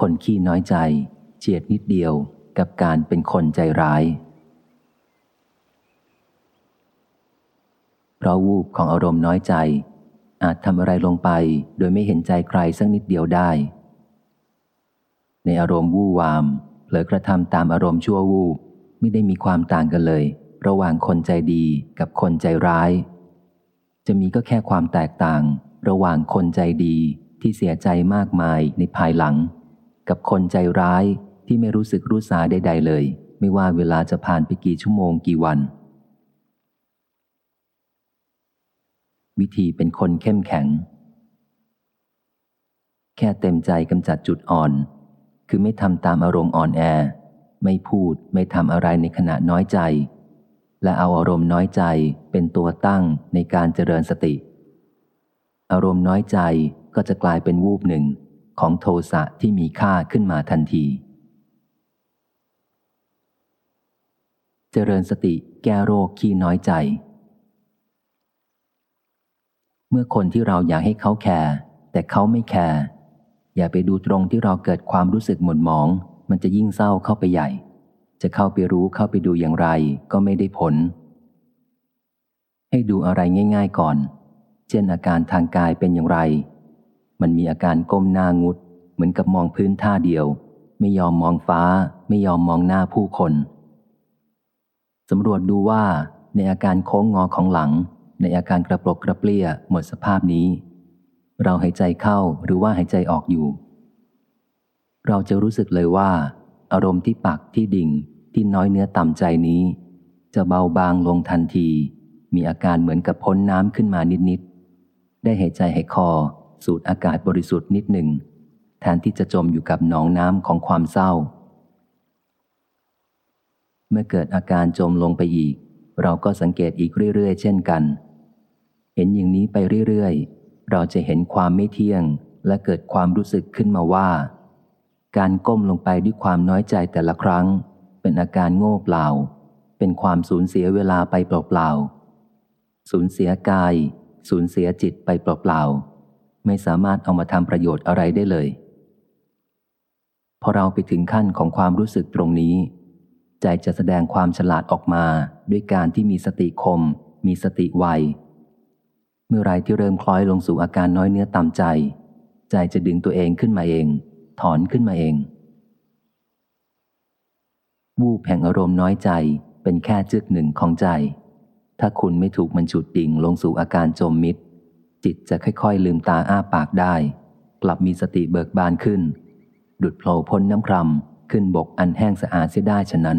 คนขี้น้อยใจเฉียดนิดเดียวกับการเป็นคนใจร้าย เพราะวูบของอารมณ์น้อยใจ อาจทำอะไรลงไปโดยไม่เห็นใจใครสักนิดเดียวได้ ในอารมณ์วู่วามเผลอกระทำตามอารมณ์ชั่ววูบไม่ได้มีความต่างกันเลย ระหว่างคนใจดีกับคนใจร้าย จะมีก็แค่ความแตกต่าง ระหว่างคนใจดีที่เสียใจมากมายในภายหลัง กับคนใจร้ายที่ไม่รู้สึกรู้สาใดๆเลย ไม่ว่าเวลาจะผ่านไปกี่ชั่วโมงกี่วัน วิธีเป็นคนเข้มแข็ง แค่เต็มใจกำจัดจุดอ่อน คือไม่ทำตามอารมณ์อ่อนแอ ไม่พูดไม่ทำอะไรในขณะน้อยใจ และเอาอารมณ์น้อยใจเป็นตัวตั้งในการเจริญสติ อารมณ์น้อยใจก็จะกลายเป็นวูบหนึ่ง ของโทสะที่มีค่าขึ้นมาทันที เจริญสติแก้โรคขี้น้อยใจ เมื่อคนที่เราอยากให้เขาแคร์แต่เขาไม่แคร์อย่าไปดูตรงที่เราเกิดความรู้สึกหม่นหมอง มันจะยิ่งเศร้าเข้าไปใหญ่ จะเข้าไปรู้เข้าไปดูอย่างไรก็ไม่ได้ผล ให้ดูอะไรง่าย ๆ ก่อน เช่นอาการทางกายเป็นอย่างไร มันมีอาการก้มหน้างุด เหมือนกับมองพื้นท่าเดียว ไม่ยอมมองฟ้า ไม่ยอมมองหน้าผู้คนสำรวจดูว่าในอาการโค้งงอของหลัง ในอาการกระปรกกระเปรี้ยหมดสภาพนี้ เราหายใจเข้าหรือว่าหายใจออกอยู่ เราจะรู้สึกเลยว่า อารมณ์ที่ปักที่ดิ่งที่น้อยเนื้อต่ำใจนี้ จะเบาบางลงทันที มีอาการเหมือนกับพ้นน้ำขึ้นมานิดๆได้หายใจหายคอ สูดอากาศบริสุทธิ์นิดหนึ่ง แทนที่จะจมอยู่กับหนองน้ำของความเศร้า เมื่อเกิดอาการจมลงไปอีก เราก็สังเกตอีกเรื่อยๆ เช่นกัน เห็นอย่างนี้ไปเรื่อยๆ เราจะเห็นความไม่เที่ยงและเกิดความรู้สึกขึ้นมาว่า การก้มลงไปด้วยความน้อยใจแต่ละครั้ง เป็นอาการโง่เปล่า เป็นความสูญเสียเวลาไปเปล่าๆสูญเสียกาย สูญเสียจิตไปเปล่าๆ ไม่สามารถเอามาทำประโยชน์อะไรได้เลย พอเราไปถึงขั้นของความรู้สึกตรงนี้ ใจจะแสดงความฉลาดออกมาด้วยการที่มีสติคม มีสติไวเมื่อไรที่เริ่มคล้อยลงสู่อาการน้อยเนื้อต่ำใจ ใจจะดึงตัวเองขึ้นมาเอง ถอนขึ้นมาเอง วูบแห่งอารมณ์น้อยใจเป็นแค่จึกหนึ่งของใจ ถ้าคุณไม่ถูกมันฉุดดิ่งลงสู่อาการจมมิด จิตจะค่อยๆลืมตาอ้าปากได้ กลับมีสติเบิกบานขึ้น ดุดโผล่พ้นน้ำครำขึ้นบกอันแห้งสะอาดเสียได้ฉะนั้น